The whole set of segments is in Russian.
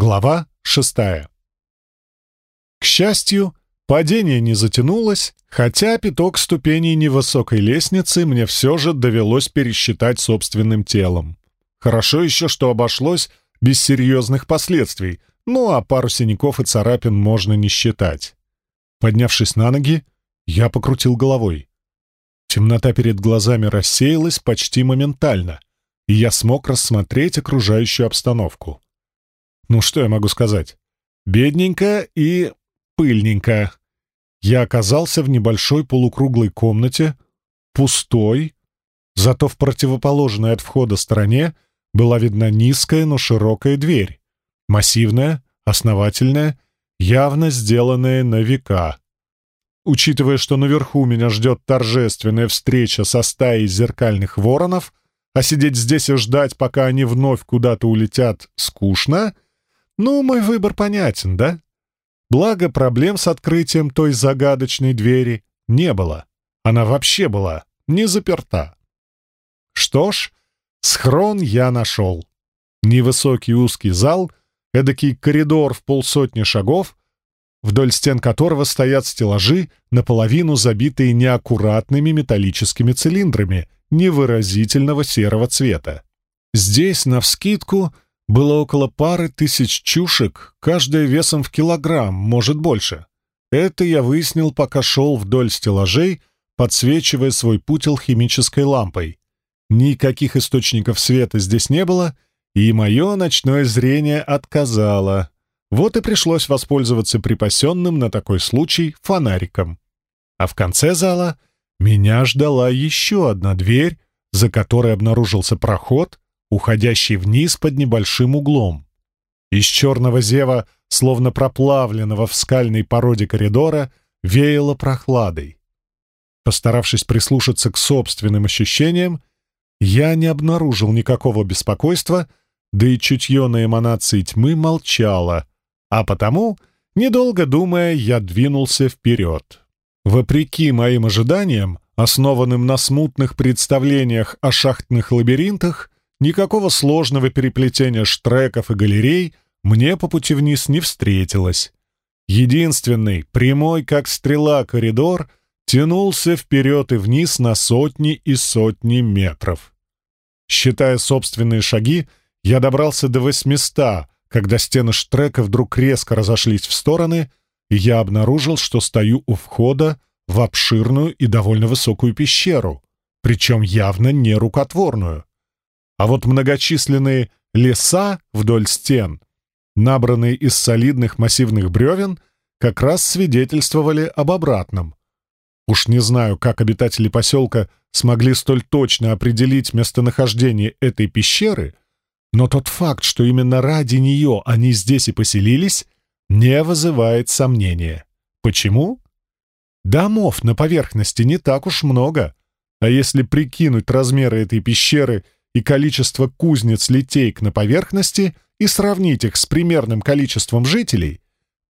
Глава шестая. К счастью, падение не затянулось, хотя пяток ступеней невысокой лестницы мне все же довелось пересчитать собственным телом. Хорошо еще, что обошлось без серьезных последствий, ну а пару синяков и царапин можно не считать. Поднявшись на ноги, я покрутил головой. Темнота перед глазами рассеялась почти моментально, и я смог рассмотреть окружающую обстановку. Ну что я могу сказать? Бедненько и пыльненько. Я оказался в небольшой полукруглой комнате, пустой, зато в противоположной от входа стороне была видна низкая, но широкая дверь. Массивная, основательная, явно сделанная на века. Учитывая, что наверху меня ждет торжественная встреча со стаей зеркальных воронов, а сидеть здесь и ждать, пока они вновь куда-то улетят, скучно — ну, мой выбор понятен, да? Благо, проблем с открытием той загадочной двери не было. Она вообще была не заперта. Что ж, схрон я нашел. Невысокий узкий зал, эдакий коридор в полсотни шагов, вдоль стен которого стоят стеллажи, наполовину забитые неаккуратными металлическими цилиндрами невыразительного серого цвета. Здесь, навскидку, было около пары тысяч чушек, каждая весом в килограмм, может больше. Это я выяснил, пока шел вдоль стеллажей, подсвечивая свой путь алхимической лампой. Никаких источников света здесь не было, и мое ночное зрение отказало. Вот и пришлось воспользоваться припасенным на такой случай фонариком. А в конце зала меня ждала еще одна дверь, за которой обнаружился проход, уходящий вниз под небольшим углом. Из черного зева, словно проплавленного в скальной породе коридора, веяло прохладой. Постаравшись прислушаться к собственным ощущениям, я не обнаружил никакого беспокойства, да и чутье на эманации тьмы молчало, а потому, недолго думая, я двинулся вперед. Вопреки моим ожиданиям, основанным на смутных представлениях о шахтных лабиринтах, Никакого сложного переплетения штреков и галерей мне по пути вниз не встретилось. Единственный, прямой как стрела коридор, тянулся вперед и вниз на сотни и сотни метров. Считая собственные шаги, я добрался до 800, когда стены штрека вдруг резко разошлись в стороны, и я обнаружил, что стою у входа в обширную и довольно высокую пещеру, причем явно не рукотворную. А вот многочисленные леса вдоль стен, набранные из солидных массивных бревен, как раз свидетельствовали об обратном. Уж не знаю, как обитатели поселка смогли столь точно определить местонахождение этой пещеры, но тот факт, что именно ради нее они здесь и поселились, не вызывает сомнения. Почему? Домов на поверхности не так уж много, а если прикинуть размеры этой пещеры — и количество кузнец-литейк на поверхности и сравнить их с примерным количеством жителей,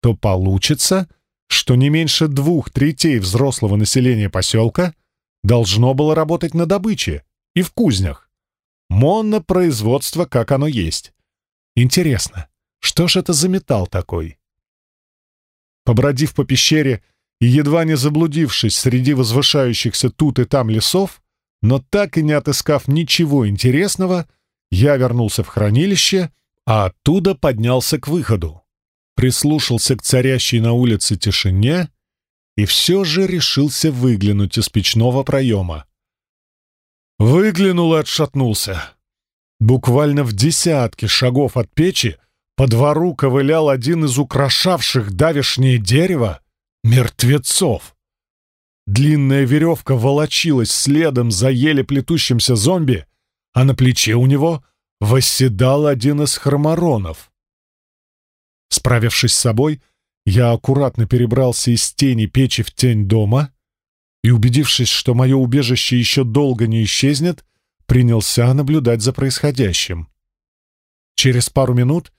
то получится, что не меньше двух третей взрослого населения поселка должно было работать на добыче и в кузнях. Монопроизводство, как оно есть. Интересно, что ж это за металл такой? Побродив по пещере и едва не заблудившись среди возвышающихся тут и там лесов, но так и не отыскав ничего интересного, я вернулся в хранилище, а оттуда поднялся к выходу. Прислушался к царящей на улице тишине и все же решился выглянуть из печного проема. Выглянул и отшатнулся. Буквально в десятке шагов от печи по двору ковылял один из украшавших давешнее дерево мертвецов. Длинная веревка волочилась следом за еле плетущимся зомби, а на плече у него восседал один из хроморонов. Справившись с собой, я аккуратно перебрался из тени печи в тень дома и, убедившись, что мое убежище еще долго не исчезнет, принялся наблюдать за происходящим. Через пару минут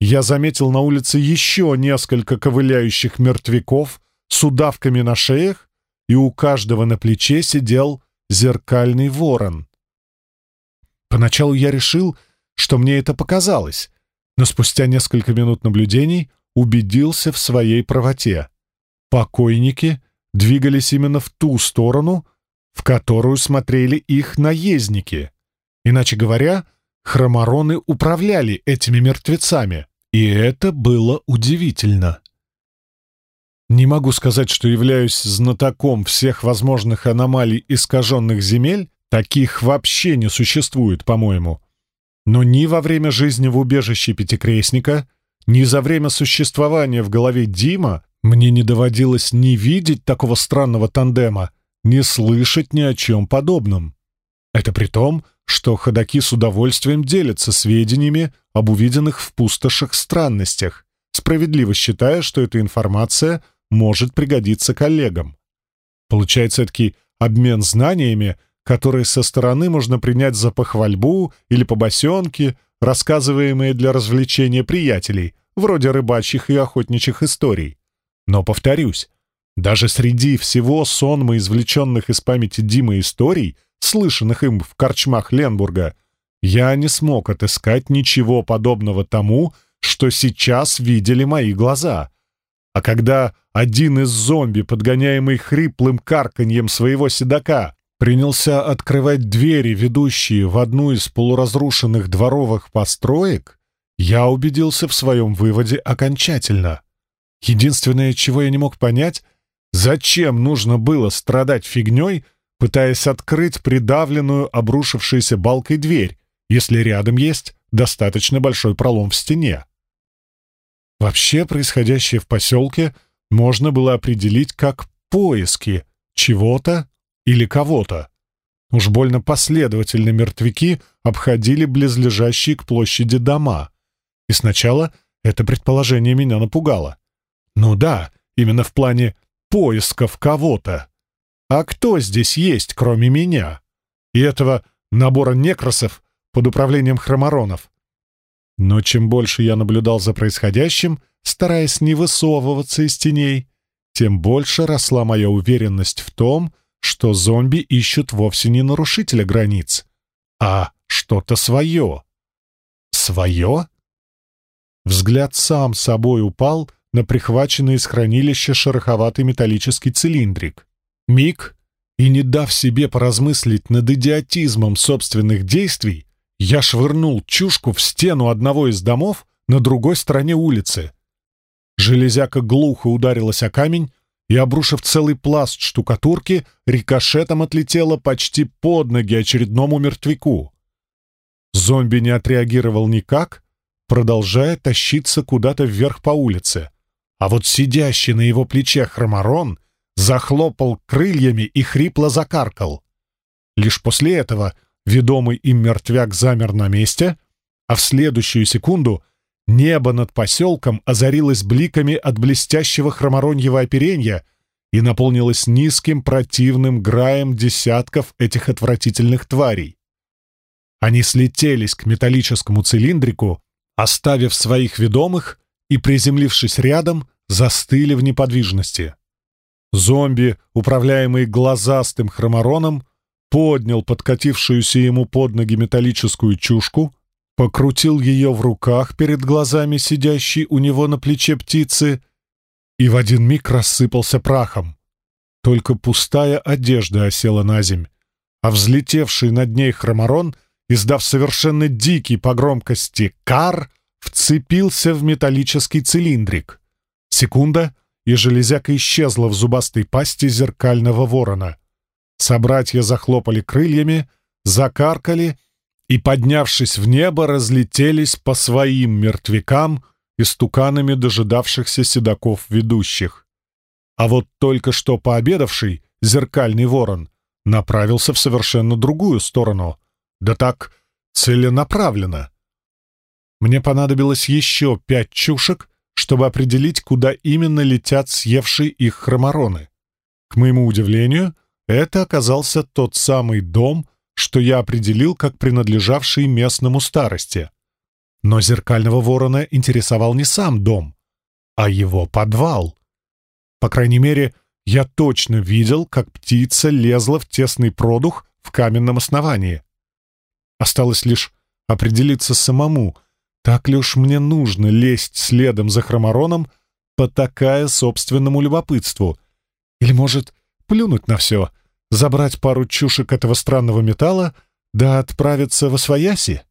я заметил на улице еще несколько ковыляющих мертвяков с удавками на шеях и у каждого на плече сидел зеркальный ворон. Поначалу я решил, что мне это показалось, но спустя несколько минут наблюдений убедился в своей правоте. Покойники двигались именно в ту сторону, в которую смотрели их наездники. Иначе говоря, хромороны управляли этими мертвецами, и это было удивительно. Не могу сказать, что являюсь знатоком всех возможных аномалий искаженных земель, таких вообще не существует, по-моему. Но ни во время жизни в убежище Пятикрестника, ни за время существования в голове Дима мне не доводилось ни видеть такого странного тандема, ни слышать ни о чем подобном. Это при том, что ходаки с удовольствием делятся сведениями об увиденных в пустошах странностях, справедливо считая, что эта информация может пригодиться коллегам. Получается таки обмен знаниями, которые со стороны можно принять за похвальбу или побосенки, рассказываемые для развлечения приятелей, вроде рыбачьих и охотничьих историй. Но, повторюсь, даже среди всего сонма извлеченных из памяти Димы историй, слышанных им в корчмах Ленбурга, я не смог отыскать ничего подобного тому, что сейчас видели мои глаза. А когда один из зомби, подгоняемый хриплым карканьем своего седока, принялся открывать двери, ведущие в одну из полуразрушенных дворовых построек, я убедился в своем выводе окончательно. Единственное, чего я не мог понять, зачем нужно было страдать фигней, пытаясь открыть придавленную обрушившейся балкой дверь, если рядом есть достаточно большой пролом в стене. Вообще, происходящее в поселке можно было определить как поиски чего-то или кого-то. Уж больно последовательно мертвяки обходили близлежащие к площади дома. И сначала это предположение меня напугало. Ну да, именно в плане поисков кого-то. А кто здесь есть, кроме меня? И этого набора некросов под управлением хроморонов. Но чем больше я наблюдал за происходящим, стараясь не высовываться из теней, тем больше росла моя уверенность в том, что зомби ищут вовсе не нарушителя границ, а что-то свое. Свое? Взгляд сам собой упал на прихваченный из хранилища шероховатый металлический цилиндрик. Миг, и не дав себе поразмыслить над идиотизмом собственных действий, я швырнул чушку в стену одного из домов на другой стороне улицы. Железяка глухо ударилась о камень, и, обрушив целый пласт штукатурки, рикошетом отлетела почти под ноги очередному мертвяку. Зомби не отреагировал никак, продолжая тащиться куда-то вверх по улице. А вот сидящий на его плече хроморон захлопал крыльями и хрипло закаркал. Лишь после этого ведомый им мертвяк замер на месте, а в следующую секунду — Небо над поселком озарилось бликами от блестящего хромороньего оперенья и наполнилось низким противным граем десятков этих отвратительных тварей. Они слетелись к металлическому цилиндрику, оставив своих ведомых и, приземлившись рядом, застыли в неподвижности. Зомби, управляемый глазастым хромороном, поднял подкатившуюся ему под ноги металлическую чушку — покрутил ее в руках перед глазами сидящей у него на плече птицы и в один миг рассыпался прахом. Только пустая одежда осела на земь, а взлетевший над ней хроморон, издав совершенно дикий по громкости «кар», вцепился в металлический цилиндрик. Секунда, и железяка исчезла в зубастой пасти зеркального ворона. Собратья захлопали крыльями, закаркали — и, поднявшись в небо, разлетелись по своим мертвякам и стуканами дожидавшихся седаков ведущих. А вот только что пообедавший зеркальный ворон направился в совершенно другую сторону. Да так целенаправленно. Мне понадобилось еще пять чушек, чтобы определить, куда именно летят съевшие их хромороны. К моему удивлению, это оказался тот самый дом, что я определил как принадлежавший местному старости. Но зеркального ворона интересовал не сам дом, а его подвал. По крайней мере, я точно видел, как птица лезла в тесный продух в каменном основании. Осталось лишь определиться самому, Так ли уж мне нужно лезть следом за хромороном, потакая собственному любопытству? Или, может, плюнуть на все, забрать пару чушек этого странного металла, да отправиться в Освояси?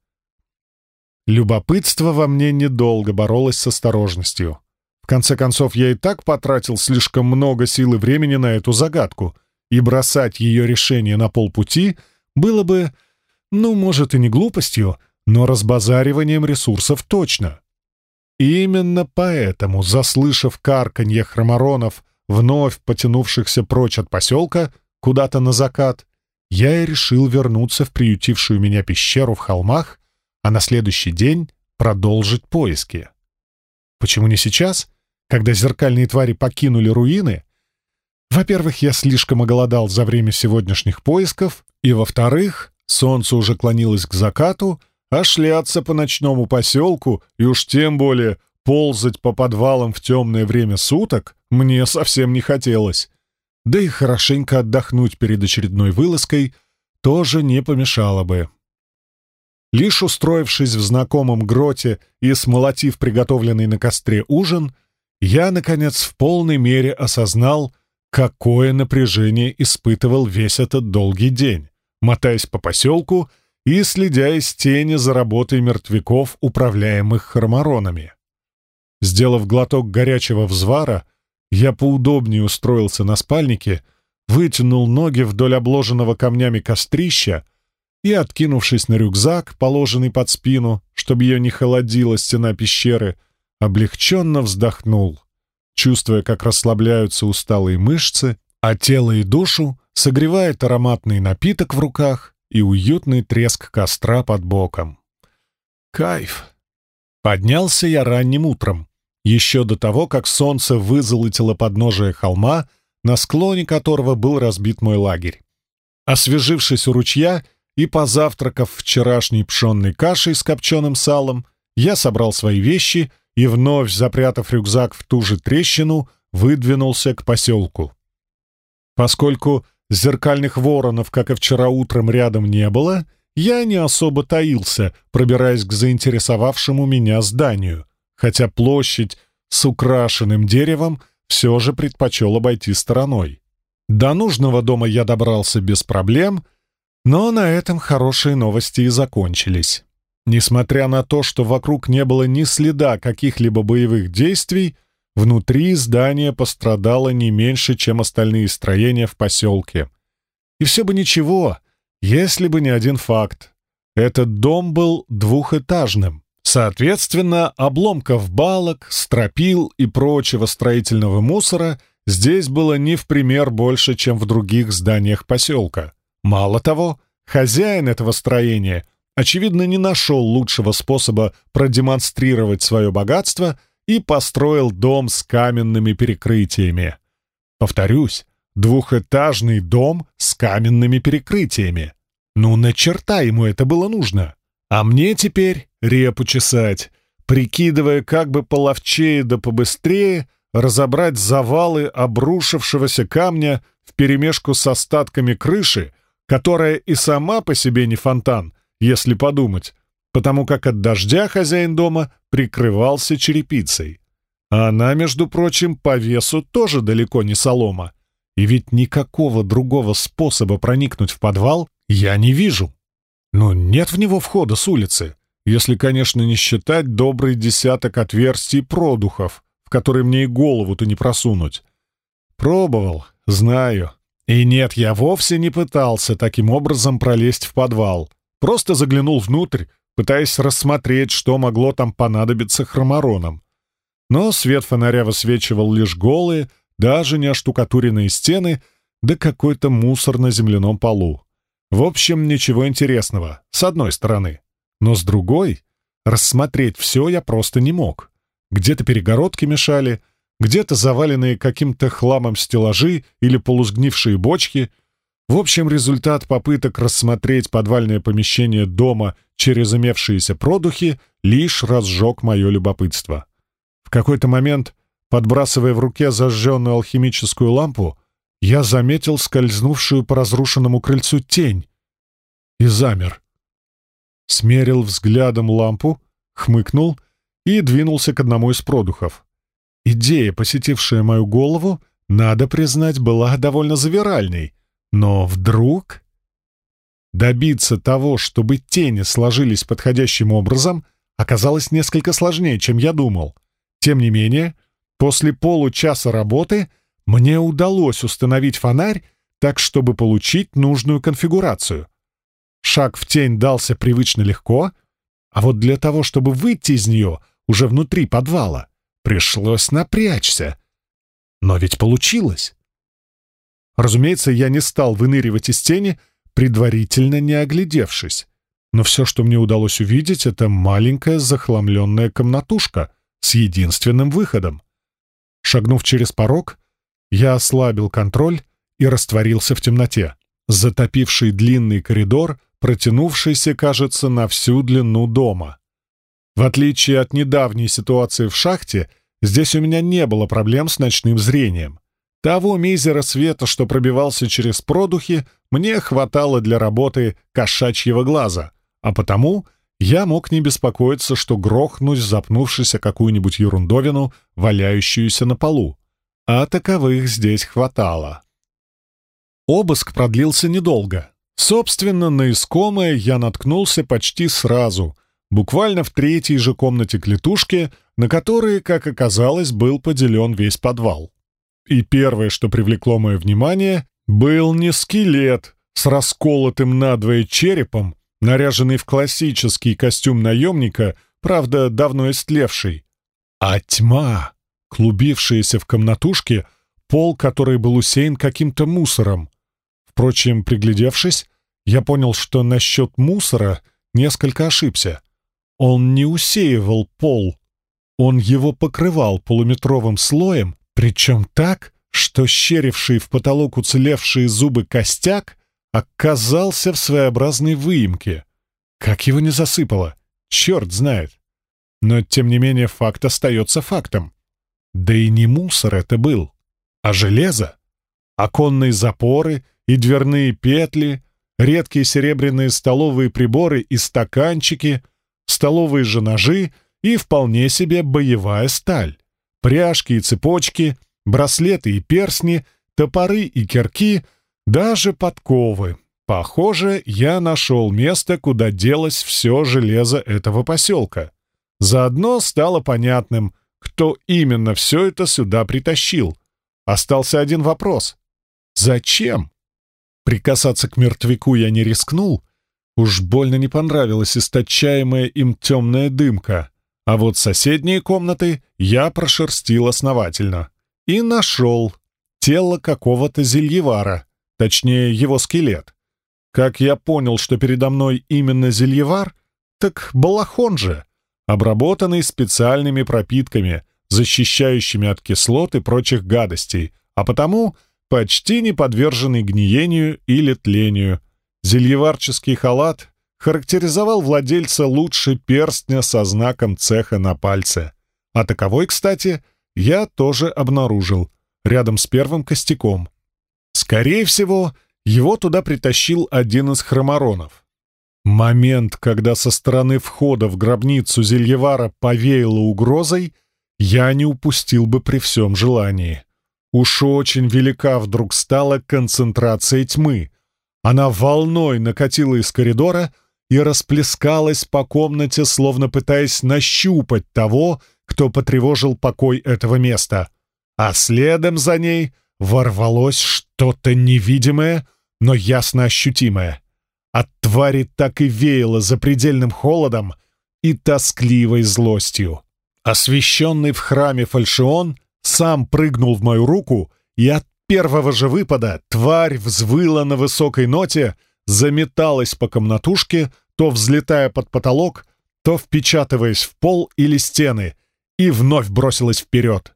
Любопытство во мне недолго боролось с осторожностью. В конце концов, я и так потратил слишком много сил и времени на эту загадку, и бросать ее решение на полпути было бы, ну, может, и не глупостью, но разбазариванием ресурсов точно. И именно поэтому, заслышав карканье хроморонов, вновь потянувшихся прочь от поселка, куда-то на закат, я и решил вернуться в приютившую меня пещеру в холмах а на следующий день продолжить поиски. Почему не сейчас, когда зеркальные твари покинули руины? Во-первых, я слишком оголодал за время сегодняшних поисков, и, во-вторых, солнце уже клонилось к закату, а шляться по ночному поселку и уж тем более ползать по подвалам в темное время суток мне совсем не хотелось. Да и хорошенько отдохнуть перед очередной вылазкой тоже не помешало бы. Лишь устроившись в знакомом гроте и смолотив приготовленный на костре ужин, я, наконец, в полной мере осознал, какое напряжение испытывал весь этот долгий день, мотаясь по поселку и следя из тени за работой мертвяков, управляемых хроморонами. Сделав глоток горячего взвара, я поудобнее устроился на спальнике, вытянул ноги вдоль обложенного камнями кострища, и, откинувшись на рюкзак, положенный под спину, чтобы ее не холодила стена пещеры, облегченно вздохнул, чувствуя, как расслабляются усталые мышцы, а тело и душу согревает ароматный напиток в руках и уютный треск костра под боком. Кайф! Поднялся я ранним утром, еще до того, как солнце вызолотило подножие холма, на склоне которого был разбит мой лагерь. Освежившись у ручья, и, позавтракав вчерашней пшенной кашей с копченым салом, я собрал свои вещи и, вновь запрятав рюкзак в ту же трещину, выдвинулся к поселку. Поскольку зеркальных воронов, как и вчера утром, рядом не было, я не особо таился, пробираясь к заинтересовавшему меня зданию, хотя площадь с украшенным деревом все же предпочел обойти стороной. До нужного дома я добрался без проблем — но на этом хорошие новости и закончились. Несмотря на то, что вокруг не было ни следа каких-либо боевых действий, внутри здание пострадало не меньше, чем остальные строения в поселке. И все бы ничего, если бы не один факт. Этот дом был двухэтажным. Соответственно, обломков балок, стропил и прочего строительного мусора здесь было не в пример больше, чем в других зданиях поселка. Мало того, хозяин этого строения, очевидно, не нашел лучшего способа продемонстрировать свое богатство и построил дом с каменными перекрытиями. Повторюсь, двухэтажный дом с каменными перекрытиями. Ну, на черта ему это было нужно. А мне теперь репу чесать, прикидывая, как бы половчее да побыстрее разобрать завалы обрушившегося камня вперемешку с остатками крыши, которая и сама по себе не фонтан, если подумать, потому как от дождя хозяин дома прикрывался черепицей. А она, между прочим, по весу тоже далеко не солома. И ведь никакого другого способа проникнуть в подвал я не вижу. Но нет в него входа с улицы, если, конечно, не считать добрый десяток отверстий продухов, в которые мне и голову-то не просунуть. Пробовал, знаю, и нет, я вовсе не пытался таким образом пролезть в подвал. Просто заглянул внутрь, пытаясь рассмотреть, что могло там понадобиться хроморонам. Но свет фонаря высвечивал лишь голые, даже не оштукатуренные стены, да какой-то мусор на земляном полу. В общем, ничего интересного, с одной стороны. Но с другой, рассмотреть все я просто не мог. Где-то перегородки мешали — где-то заваленные каким-то хламом стеллажи или полусгнившие бочки. В общем, результат попыток рассмотреть подвальное помещение дома через имевшиеся продухи лишь разжег мое любопытство. В какой-то момент, подбрасывая в руке зажженную алхимическую лампу, я заметил скользнувшую по разрушенному крыльцу тень и замер. Смерил взглядом лампу, хмыкнул и двинулся к одному из продухов. Идея, посетившая мою голову, надо признать, была довольно завиральной. Но вдруг... Добиться того, чтобы тени сложились подходящим образом, оказалось несколько сложнее, чем я думал. Тем не менее, после получаса работы мне удалось установить фонарь так, чтобы получить нужную конфигурацию. Шаг в тень дался привычно легко, а вот для того, чтобы выйти из нее уже внутри подвала, пришлось напрячься. Но ведь получилось. Разумеется, я не стал выныривать из тени, предварительно не оглядевшись. Но все, что мне удалось увидеть, это маленькая захламленная комнатушка с единственным выходом. Шагнув через порог, я ослабил контроль и растворился в темноте, затопивший длинный коридор, протянувшийся, кажется, на всю длину дома. В отличие от недавней ситуации в шахте, здесь у меня не было проблем с ночным зрением. Того мизера света, что пробивался через продухи, мне хватало для работы кошачьего глаза, а потому я мог не беспокоиться, что грохнусь, запнувшись о какую-нибудь ерундовину, валяющуюся на полу. А таковых здесь хватало. Обыск продлился недолго. Собственно, на искомое я наткнулся почти сразу, буквально в третьей же комнате клетушки, на которой, как оказалось, был поделен весь подвал. И первое, что привлекло мое внимание, был не скелет с расколотым надвое черепом, наряженный в классический костюм наемника, правда, давно истлевший, а тьма, клубившаяся в комнатушке, пол которой был усеян каким-то мусором. Впрочем, приглядевшись, я понял, что насчет мусора несколько ошибся. Он не усеивал пол, он его покрывал полуметровым слоем, причем так, что щеривший в потолок уцелевшие зубы костяк оказался в своеобразной выемке. Как его не засыпало? Черт знает. Но, тем не менее, факт остается фактом. Да и не мусор это был, а железо. Оконные запоры и дверные петли, редкие серебряные столовые приборы и стаканчики, столовые же ножи и вполне себе боевая сталь пряжки и цепочки, браслеты и перстни, топоры и кирки, даже подковы. Похоже, я нашел место, куда делось все железо этого поселка. Заодно стало понятным, кто именно все это сюда притащил. Остался один вопрос. Зачем? Прикасаться к мертвяку я не рискнул. Уж больно не понравилась источаемая им темная дымка. А вот соседние комнаты я прошерстил основательно. И нашел тело какого-то зельевара, точнее его скелет. Как я понял, что передо мной именно зельевар, так балахон же, обработанный специальными пропитками, защищающими от кислот и прочих гадостей, а потому почти не подверженный гниению или тлению. Зельеварческий халат характеризовал владельца лучше перстня со знаком цеха на пальце. А таковой, кстати, я тоже обнаружил, рядом с первым костяком. Скорее всего, его туда притащил один из хроморонов. Момент, когда со стороны входа в гробницу Зельевара повеяло угрозой, я не упустил бы при всем желании. Уж очень велика вдруг стала концентрация тьмы. Она волной накатила из коридора, и расплескалась по комнате, словно пытаясь нащупать того, кто потревожил покой этого места. А следом за ней ворвалось что-то невидимое, но ясно ощутимое. От твари так и веяло запредельным холодом и тоскливой злостью. Освященный в храме фальшион сам прыгнул в мою руку, и от первого же выпада тварь взвыла на высокой ноте, заметалась по комнатушке, то взлетая под потолок, то впечатываясь в пол или стены, и вновь бросилась вперед.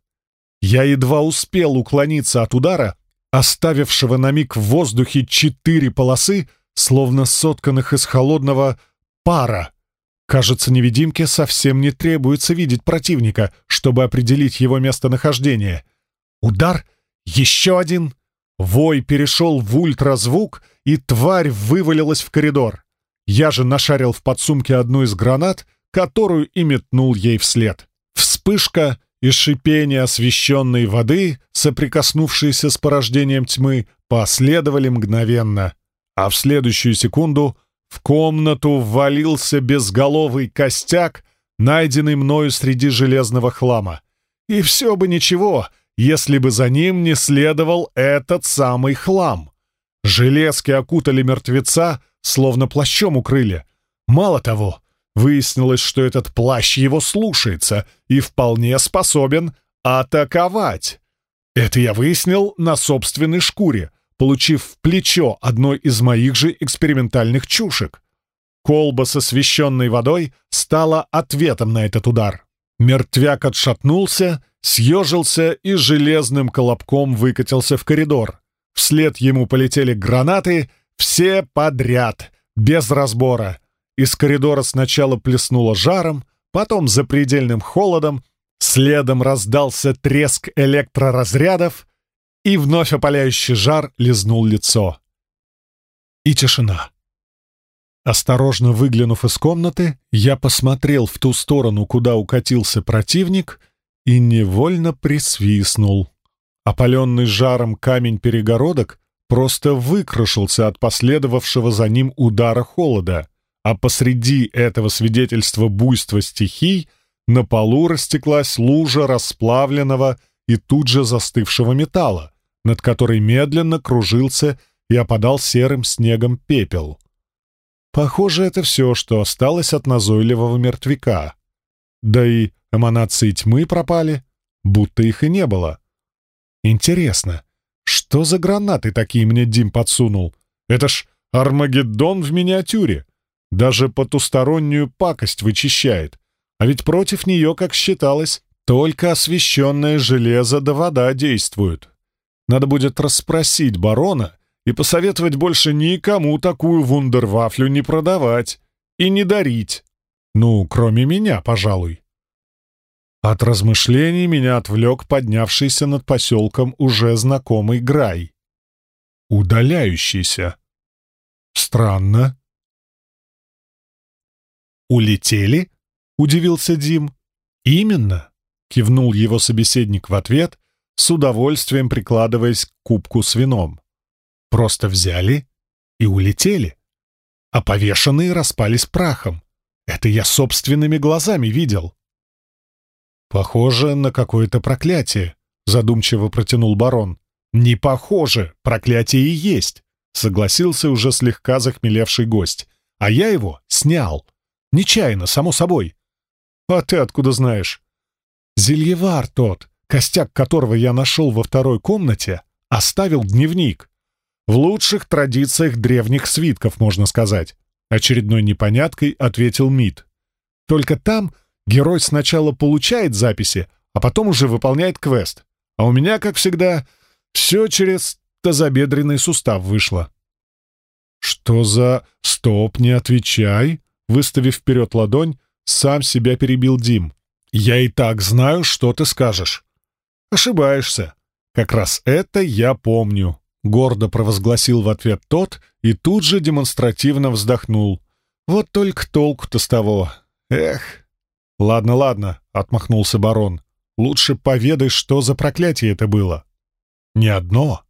Я едва успел уклониться от удара, оставившего на миг в воздухе четыре полосы, словно сотканных из холодного пара. Кажется, невидимке совсем не требуется видеть противника, чтобы определить его местонахождение. Удар, еще один. Вой перешел в ультразвук, и тварь вывалилась в коридор. Я же нашарил в подсумке одну из гранат, которую и метнул ей вслед. Вспышка и шипение освещенной воды, соприкоснувшиеся с порождением тьмы, последовали мгновенно, а в следующую секунду в комнату ввалился безголовый костяк, найденный мною среди железного хлама. И все бы ничего, если бы за ним не следовал этот самый хлам. Железки окутали мертвеца, словно плащом укрыли. Мало того, выяснилось, что этот плащ его слушается и вполне способен атаковать. Это я выяснил на собственной шкуре, получив в плечо одной из моих же экспериментальных чушек. Колба с освещенной водой стала ответом на этот удар. Мертвяк отшатнулся, съежился и железным колобком выкатился в коридор. Вслед ему полетели гранаты, все подряд, без разбора. Из коридора сначала плеснуло жаром, потом запредельным холодом, следом раздался треск электроразрядов, и вновь опаляющий жар лизнул лицо. И тишина. Осторожно выглянув из комнаты, я посмотрел в ту сторону, куда укатился противник, и невольно присвистнул. Опаленный жаром камень перегородок просто выкрошился от последовавшего за ним удара холода, а посреди этого свидетельства буйства стихий на полу растеклась лужа расплавленного и тут же застывшего металла, над которой медленно кружился и опадал серым снегом пепел. Похоже, это все, что осталось от назойливого мертвяка. Да и эманации тьмы пропали, будто их и не было. Интересно, что за гранаты такие мне Дим подсунул? Это ж Армагеддон в миниатюре. Даже потустороннюю пакость вычищает. А ведь против нее, как считалось, только освещенное железо да вода действуют. Надо будет расспросить барона и посоветовать больше никому такую вундервафлю не продавать и не дарить. Ну, кроме меня, пожалуй. От размышлений меня отвлек поднявшийся над поселком уже знакомый Грай. Удаляющийся. Странно. «Улетели?» — удивился Дим. «Именно», — кивнул его собеседник в ответ, с удовольствием прикладываясь к кубку с вином. Просто взяли и улетели. А повешенные распались прахом. Это я собственными глазами видел. «Похоже на какое-то проклятие», — задумчиво протянул барон. «Не похоже, проклятие и есть», — согласился уже слегка захмелевший гость. «А я его снял. Нечаянно, само собой». «А ты откуда знаешь?» «Зельевар тот, костяк которого я нашел во второй комнате, оставил дневник. В лучших традициях древних свитков, можно сказать. Очередной непоняткой ответил Мид. Только там герой сначала получает записи, а потом уже выполняет квест. А у меня, как всегда, все через тазобедренный сустав вышло. «Что за... Стоп, не отвечай!» Выставив вперед ладонь, сам себя перебил Дим. «Я и так знаю, что ты скажешь». «Ошибаешься. Как раз это я помню. Гордо провозгласил в ответ тот и тут же демонстративно вздохнул. «Вот только толку-то с того. Эх!» «Ладно, ладно», — отмахнулся барон. «Лучше поведай, что за проклятие это было». «Не одно.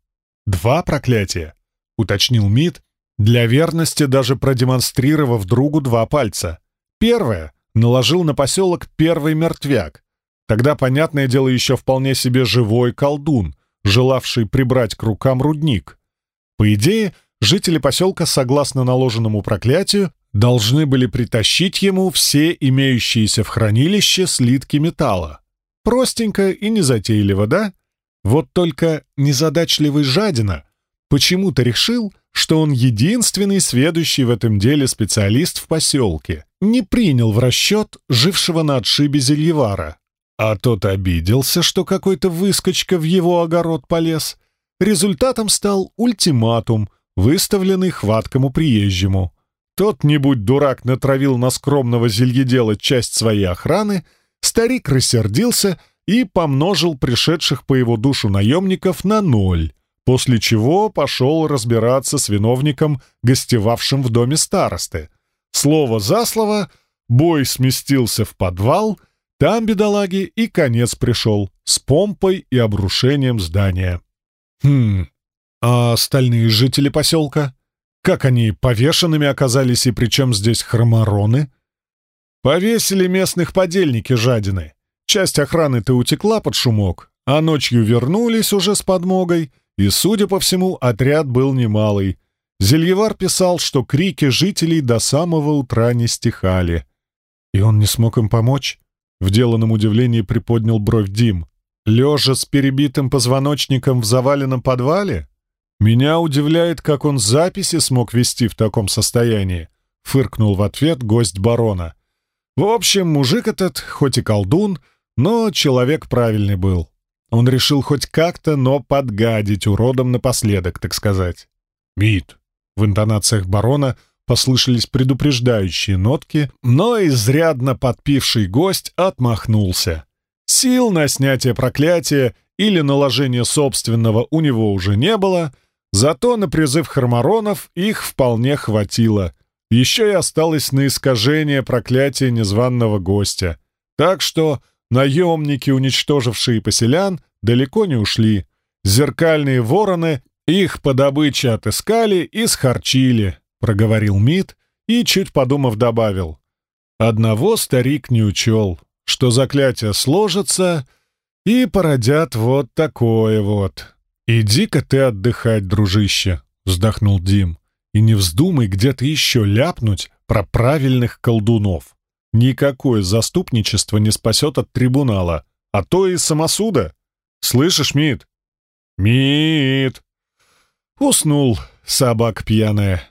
Два проклятия», — уточнил Мид, для верности даже продемонстрировав другу два пальца. Первое наложил на поселок первый мертвяк. Тогда, понятное дело, еще вполне себе живой колдун, желавший прибрать к рукам рудник. По идее, жители поселка, согласно наложенному проклятию, должны были притащить ему все имеющиеся в хранилище слитки металла. Простенько и незатейливо, да? Вот только незадачливый жадина почему-то решил, что он единственный сведущий в этом деле специалист в поселке, не принял в расчет жившего на отшибе Зельевара. А тот обиделся, что какой-то выскочка в его огород полез. Результатом стал ультиматум, выставленный хваткому приезжему. Тот, не будь дурак, натравил на скромного зельедела часть своей охраны, старик рассердился и помножил пришедших по его душу наемников на ноль, после чего пошел разбираться с виновником, гостевавшим в доме старосты. Слово за слово — бой сместился в подвал, там, бедолаги, и конец пришел, с помпой и обрушением здания. Хм, а остальные жители поселка? Как они повешенными оказались, и причем здесь хромороны? Повесили местных подельники жадины. Часть охраны-то утекла под шумок, а ночью вернулись уже с подмогой, и, судя по всему, отряд был немалый. Зельевар писал, что крики жителей до самого утра не стихали. И он не смог им помочь? В деланном удивлении приподнял бровь Дим. Лежа с перебитым позвоночником в заваленном подвале? Меня удивляет, как он записи смог вести в таком состоянии. Фыркнул в ответ гость барона. В общем, мужик этот, хоть и колдун, но человек правильный был. Он решил хоть как-то, но подгадить уродом напоследок, так сказать. «Мит!» В интонациях барона послышались предупреждающие нотки, но изрядно подпивший гость отмахнулся. Сил на снятие проклятия или наложение собственного у него уже не было, зато на призыв хармаронов их вполне хватило. Еще и осталось на искажение проклятия незваного гостя. Так что Наемники, уничтожившие поселян, далеко не ушли. Зеркальные вороны их по добыче отыскали и схарчили, — проговорил Мид и, чуть подумав, добавил. Одного старик не учел, что заклятия сложатся и породят вот такое вот. «Иди-ка ты отдыхать, дружище», — вздохнул Дим, «и не вздумай где-то еще ляпнуть про правильных колдунов». Никакое заступничество не спасет от трибунала, а то и самосуда. Слышишь, Мит? Мит! Уснул, собак пьяная.